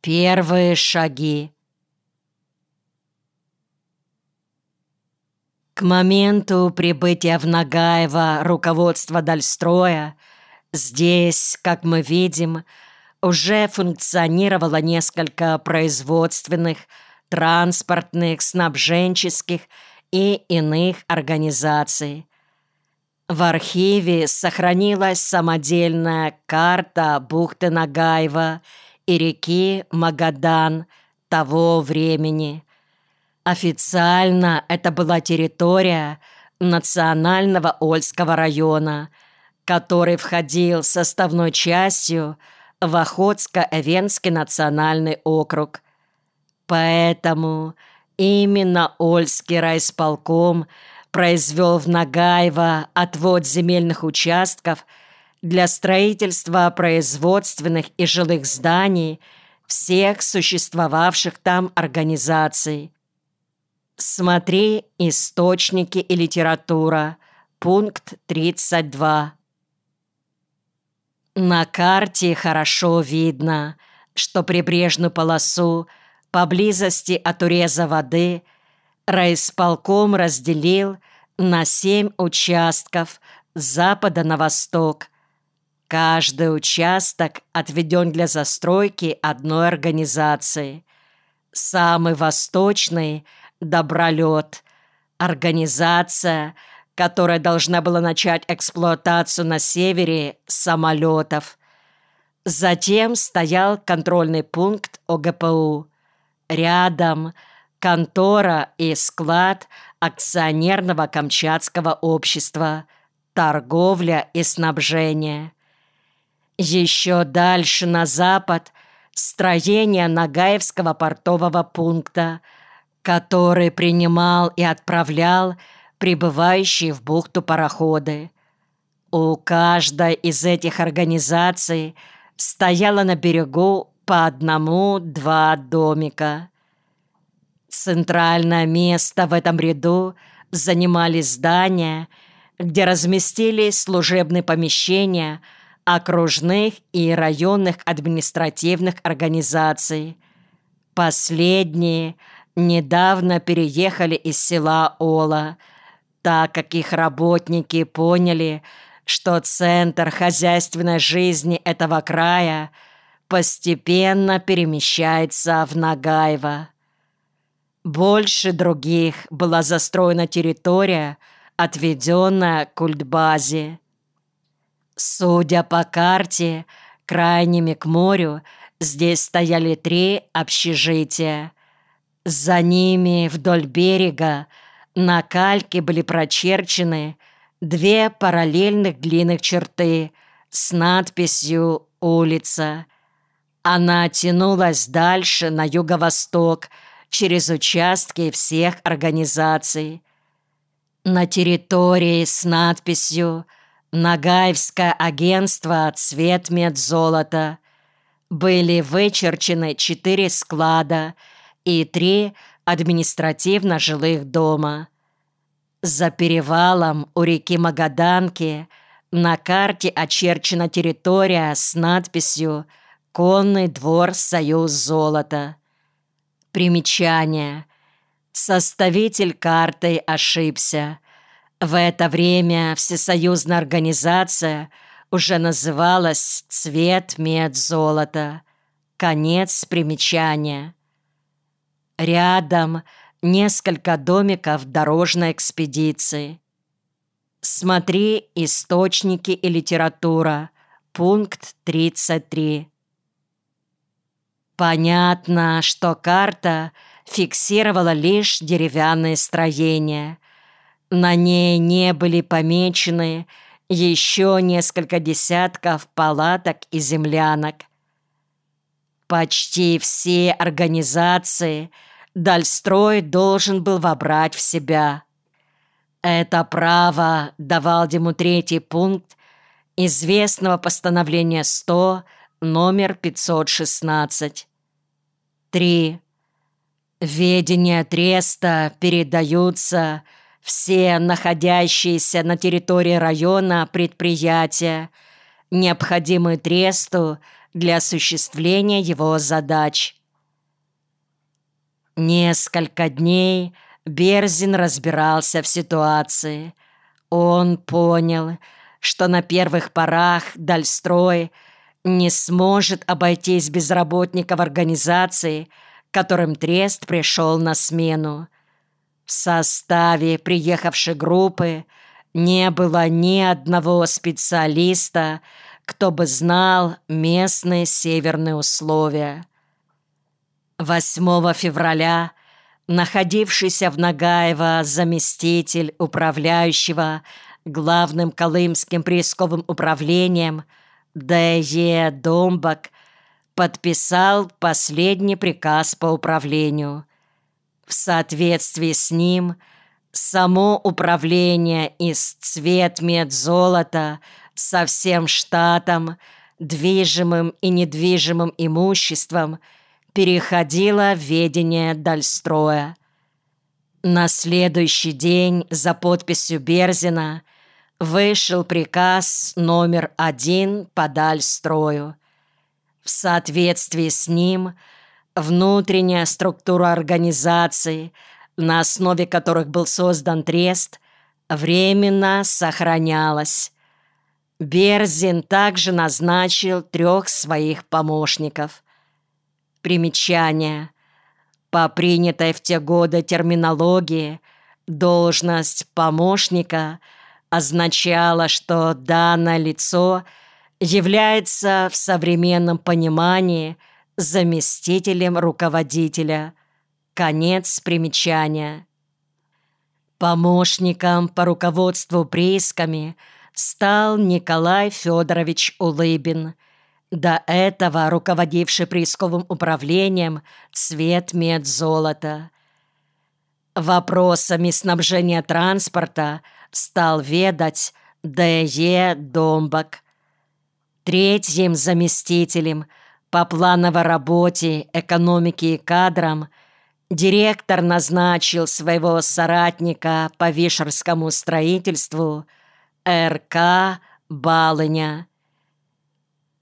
Первые шаги. К моменту прибытия в Нагаево руководства Дальстроя здесь, как мы видим, уже функционировало несколько производственных, транспортных, снабженческих и иных организаций. В архиве сохранилась самодельная карта бухты Нагаева и реки Магадан того времени. Официально это была территория Национального Ольского района, который входил составной частью в Охотско-Эвенский национальный округ. Поэтому именно Ольский райисполком – произвел в Нагаево отвод земельных участков для строительства производственных и жилых зданий всех существовавших там организаций. Смотри «Источники и литература», пункт 32. На карте хорошо видно, что прибрежную полосу поблизости от уреза воды – райисполком разделил на семь участков с запада на восток. Каждый участок отведен для застройки одной организации. Самый восточный – Добролет, организация, которая должна была начать эксплуатацию на севере самолетов. Затем стоял контрольный пункт ОГПУ. Рядом – контора и склад акционерного Камчатского общества, торговля и снабжение. Еще дальше на запад строение Нагаевского портового пункта, который принимал и отправлял прибывающие в бухту пароходы. У каждой из этих организаций стояло на берегу по одному-два домика. Центральное место в этом ряду занимали здания, где разместились служебные помещения окружных и районных административных организаций. Последние недавно переехали из села Ола, так как их работники поняли, что центр хозяйственной жизни этого края постепенно перемещается в Нагаево. Больше других была застроена территория, отведенная культбазе. Судя по карте, крайними к морю здесь стояли три общежития. За ними вдоль берега на кальке были прочерчены две параллельных длинных черты с надписью «Улица». Она тянулась дальше на юго-восток – через участки всех организаций. На территории с надписью «Нагаевское агентство «Цвет медзолота» были вычерчены четыре склада и три административно-жилых дома. За перевалом у реки Магаданки на карте очерчена территория с надписью «Конный двор Союз золота». Примечание. Составитель карты ошибся. В это время всесоюзная организация уже называлась «Цвет мед золота». Конец примечания. Рядом несколько домиков дорожной экспедиции. Смотри «Источники и литература», пункт 33. Понятно, что карта фиксировала лишь деревянные строения. На ней не были помечены еще несколько десятков палаток и землянок. Почти все организации Дальстрой должен был вобрать в себя. Это право давал ему третий пункт известного постановления 100 номер 516. 3. Ведение треста передаются все находящиеся на территории района предприятия, необходимые тресту для осуществления его задач. Несколько дней Берзин разбирался в ситуации. Он понял, что на первых порах Дальстрой не сможет обойтись без работников организации, которым Трест пришел на смену. В составе приехавшей группы не было ни одного специалиста, кто бы знал местные северные условия. 8 февраля находившийся в Нагаево заместитель управляющего главным колымским приисковым управлением Д.Е. Домбак подписал последний приказ по управлению. В соответствии с ним само управление из цвет медзолота со всем штатом, движимым и недвижимым имуществом переходило в ведение Дальстроя. На следующий день за подписью Берзина вышел приказ номер один по Дальстрою. В соответствии с ним внутренняя структура организации, на основе которых был создан трест, временно сохранялась. Берзин также назначил трех своих помощников. Примечание. По принятой в те годы терминологии, должность помощника означала, что данное лицо является в современном понимании заместителем руководителя. Конец примечания. Помощником по руководству приисками – стал Николай Федорович Улыбин, до этого руководивший приисковым управлением «Цвет медзолота». Вопросами снабжения транспорта стал ведать Д.Е. Домбак. Третьим заместителем по плановой работе, экономике и кадрам директор назначил своего соратника по вишерскому строительству – РК Балыня.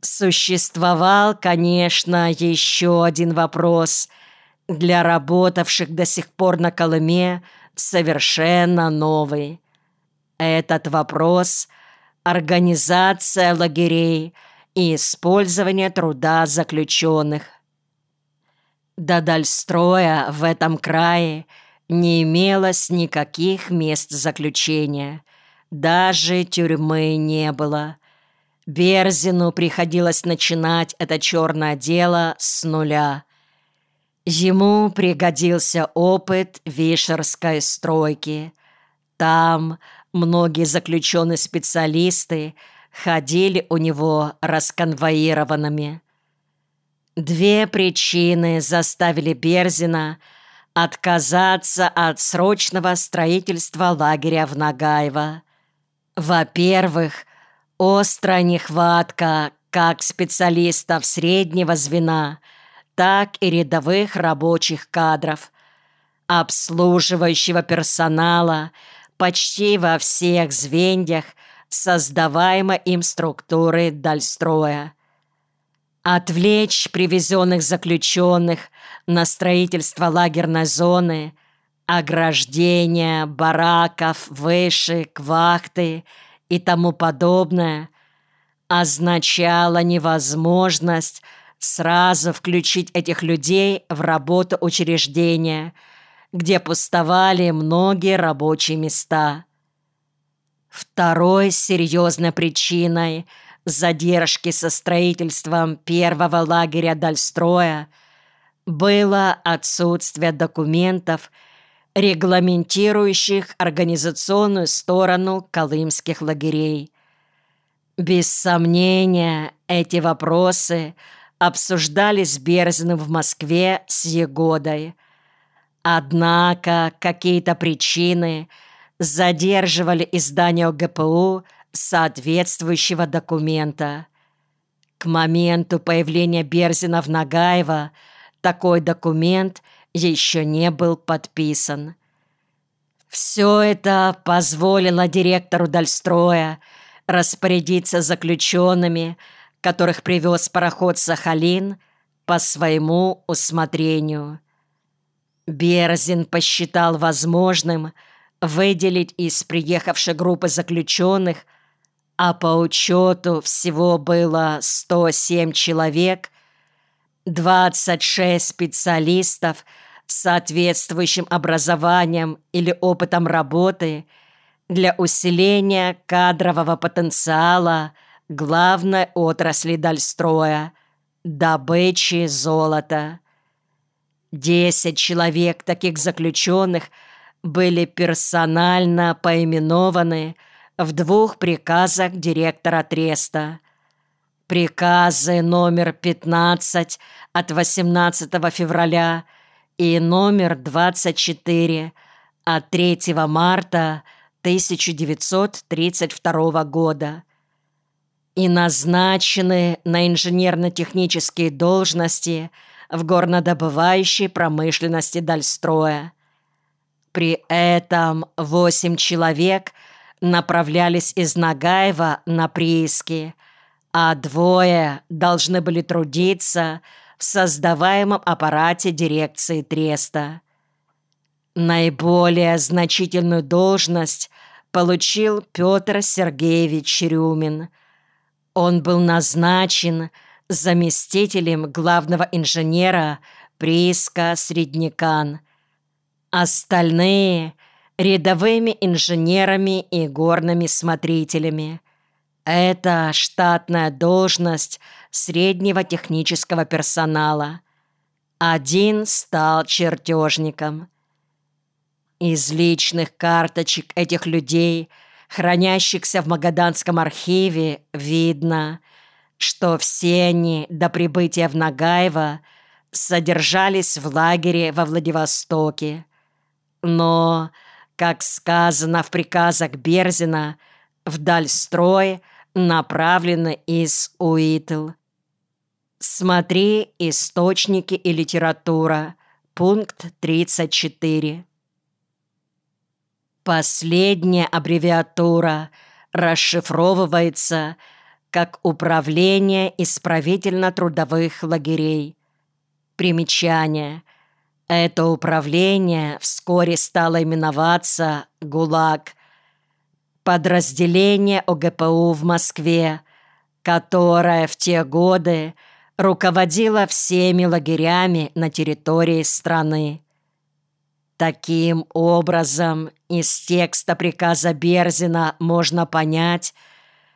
Существовал, конечно, еще один вопрос для работавших до сих пор на Колыме совершенно новый. Этот вопрос – организация лагерей и использование труда заключенных. До Дальстроя в этом крае не имелось никаких мест заключения – даже тюрьмы не было. Берзину приходилось начинать это черное дело с нуля. Ему пригодился опыт вишерской стройки. Там многие заключенные специалисты ходили у него расконвоированными. Две причины заставили Берзина отказаться от срочного строительства лагеря в Нагаево. Во-первых, острая нехватка как специалистов среднего звена, так и рядовых рабочих кадров, обслуживающего персонала почти во всех звеньях создаваемой им структуры Дальстроя. Отвлечь привезенных заключенных на строительство лагерной зоны ограждения, бараков, вышек, вахты и тому подобное, означало невозможность сразу включить этих людей в работу учреждения, где пустовали многие рабочие места. Второй серьезной причиной задержки со строительством первого лагеря Дальстроя было отсутствие документов регламентирующих организационную сторону колымских лагерей. Без сомнения, эти вопросы обсуждались Берзиным в Москве с Егодой. Однако какие-то причины задерживали издание ОГПУ соответствующего документа. К моменту появления Берзина в Нагаево такой документ – еще не был подписан. Все это позволило директору Дальстроя распорядиться заключенными, которых привез пароход «Сахалин» по своему усмотрению. Берзин посчитал возможным выделить из приехавшей группы заключенных, а по учету всего было 107 человек, 26 специалистов с соответствующим образованием или опытом работы для усиления кадрового потенциала главной отрасли Дальстроя – добычи золота. Десять человек таких заключенных были персонально поименованы в двух приказах директора Треста. Приказы номер 15 от 18 февраля и номер 24 от 3 марта 1932 года и назначены на инженерно-технические должности – в горнодобывающей промышленности Дальстроя. При этом восемь человек направлялись из Нагаева на прииски, а двое должны были трудиться в создаваемом аппарате дирекции Треста. Наиболее значительную должность получил Петр Сергеевич Рюмин. Он был назначен заместителем главного инженера прииска Среднякан. Остальные — рядовыми инженерами и горными смотрителями. Это штатная должность среднего технического персонала. Один стал чертежником. Из личных карточек этих людей, хранящихся в Магаданском архиве, видно — что все они до прибытия в Нагаево содержались в лагере во Владивостоке. Но, как сказано в приказах Берзина, вдаль строй направлены из УИТЛ. Смотри «Источники и литература», пункт 34. Последняя аббревиатура расшифровывается – как Управление исправительно-трудовых лагерей. Примечание. Это управление вскоре стало именоваться ГУЛАГ. Подразделение ОГПУ в Москве, которое в те годы руководило всеми лагерями на территории страны. Таким образом, из текста приказа Берзина можно понять,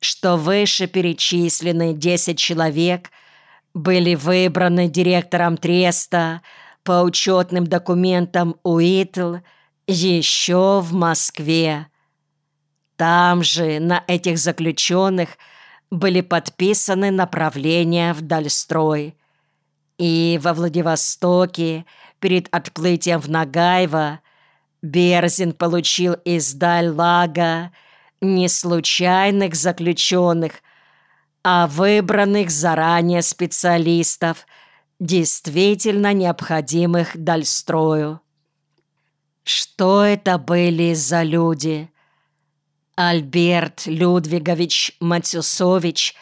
что вышеперечисленные 10 человек были выбраны директором Треста по учетным документам УИТЛ еще в Москве. Там же на этих заключенных были подписаны направления в Дальстрой. И во Владивостоке перед отплытием в Нагаево Берзин получил из Даль-Лага не случайных заключенных, а выбранных заранее специалистов, действительно необходимых Дальстрою. Что это были за люди? Альберт Людвигович Матюсович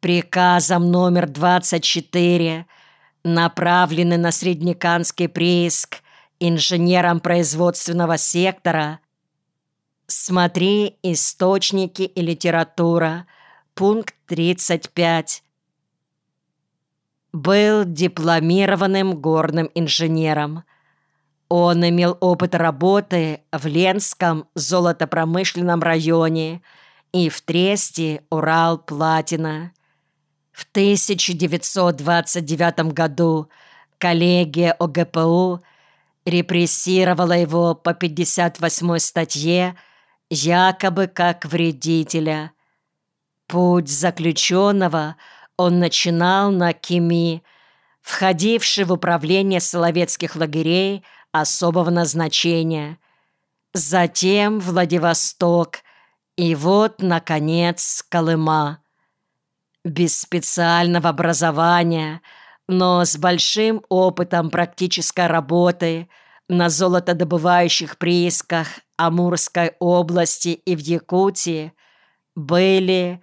приказом номер 24 направленный на Среднеканский прииск инженером производственного сектора – Смотри источники и литература. Пункт 35. Был дипломированным горным инженером. Он имел опыт работы в Ленском золотопромышленном районе и в Тресте Урал-Платина. В 1929 году коллегия ОГПУ репрессировала его по 58 статье якобы как вредителя. Путь заключенного он начинал на Кими, входивший в управление соловецких лагерей особого назначения. Затем Владивосток и вот, наконец, Колыма. Без специального образования, но с большим опытом практической работы на золотодобывающих приисках Амурской области и в Якутии были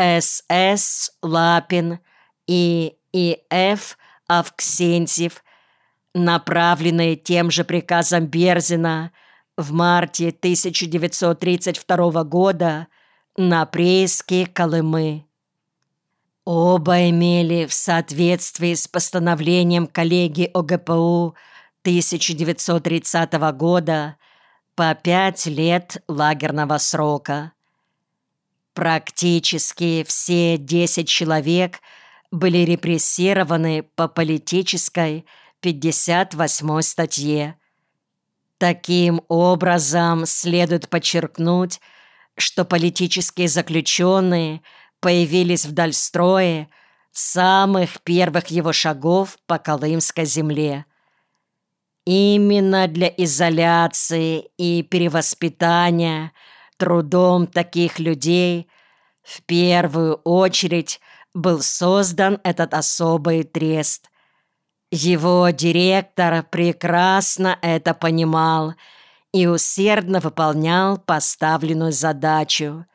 С.С. Лапин и И.Ф. Авксентьев, направленные тем же приказом Берзина в марте 1932 года на прииски Колымы. Оба имели в соответствии с постановлением коллегии ОГПУ 1930 года по пять лет лагерного срока. Практически все десять человек были репрессированы по политической 58 статье. Таким образом, следует подчеркнуть, что политические заключенные появились в Дальстрое самых первых его шагов по Колымской земле. Именно для изоляции и перевоспитания трудом таких людей в первую очередь был создан этот особый трест. Его директор прекрасно это понимал и усердно выполнял поставленную задачу.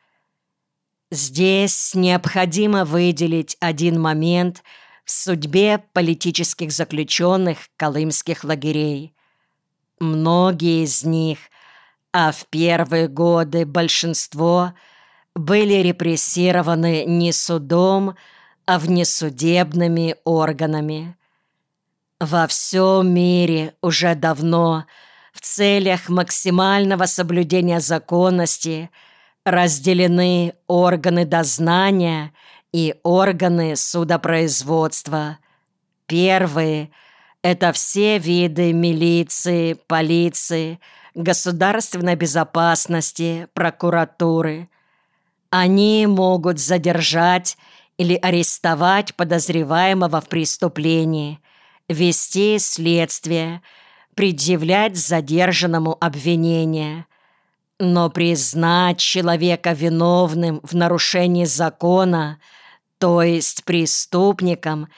Здесь необходимо выделить один момент в судьбе политических заключенных колымских лагерей. Многие из них, а в первые годы большинство, были репрессированы не судом, а внесудебными органами. Во всем мире уже давно в целях максимального соблюдения законности разделены органы дознания и органы судопроизводства. Первые – это все виды милиции, полиции, государственной безопасности, прокуратуры. Они могут задержать или арестовать подозреваемого в преступлении, вести следствие, предъявлять задержанному обвинение. Но признать человека виновным в нарушении закона, то есть преступником,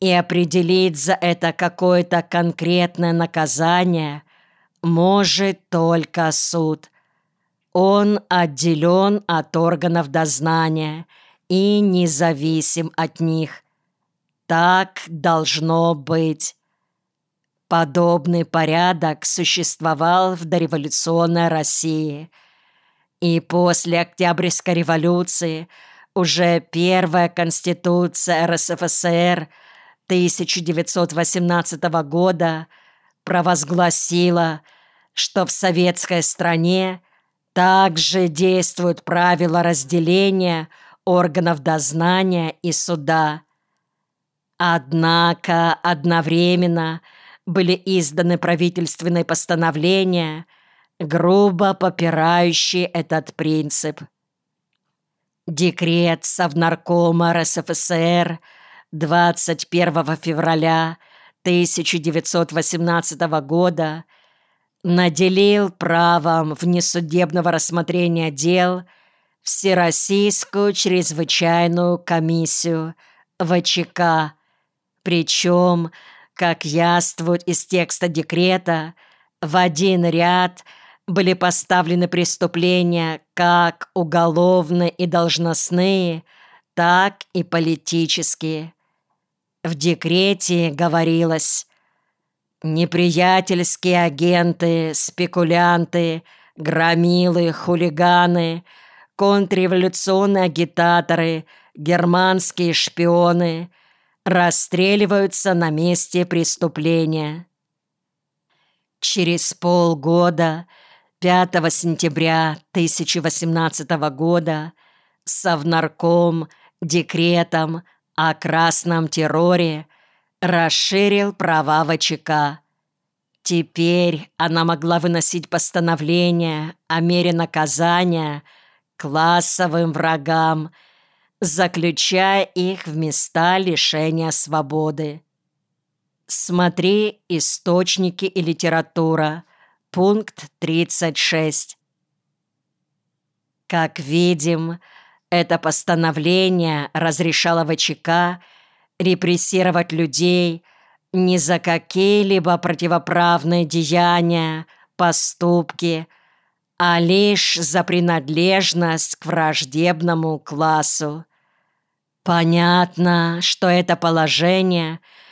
и определить за это какое-то конкретное наказание, может только суд. Он отделен от органов дознания и независим от них. Так должно быть. Подобный порядок существовал в дореволюционной России. И после Октябрьской революции уже первая Конституция РСФСР 1918 года провозгласила, что в советской стране также действуют правила разделения органов дознания и суда. Однако одновременно – были изданы правительственные постановления, грубо попирающие этот принцип. Декрет Совнаркома РСФСР 21 февраля 1918 года наделил правом внесудебного рассмотрения дел Всероссийскую чрезвычайную комиссию ВЧК, причем как яствует из текста декрета, в один ряд были поставлены преступления как уголовные и должностные, так и политические. В декрете говорилось «Неприятельские агенты, спекулянты, громилы, хулиганы, контрреволюционные агитаторы, германские шпионы – расстреливаются на месте преступления. Через полгода, 5 сентября 1018 года, Совнарком декретом о красном терроре расширил права ВЧК. Теперь она могла выносить постановления о мере наказания классовым врагам – заключая их в места лишения свободы. Смотри «Источники и литература», пункт 36. Как видим, это постановление разрешало ВЧК репрессировать людей не за какие-либо противоправные деяния, поступки, а лишь за принадлежность к враждебному классу. Понятно, что это положение